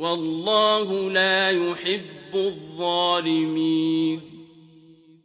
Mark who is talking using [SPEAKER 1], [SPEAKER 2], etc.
[SPEAKER 1] والله لا يحب الظالمين.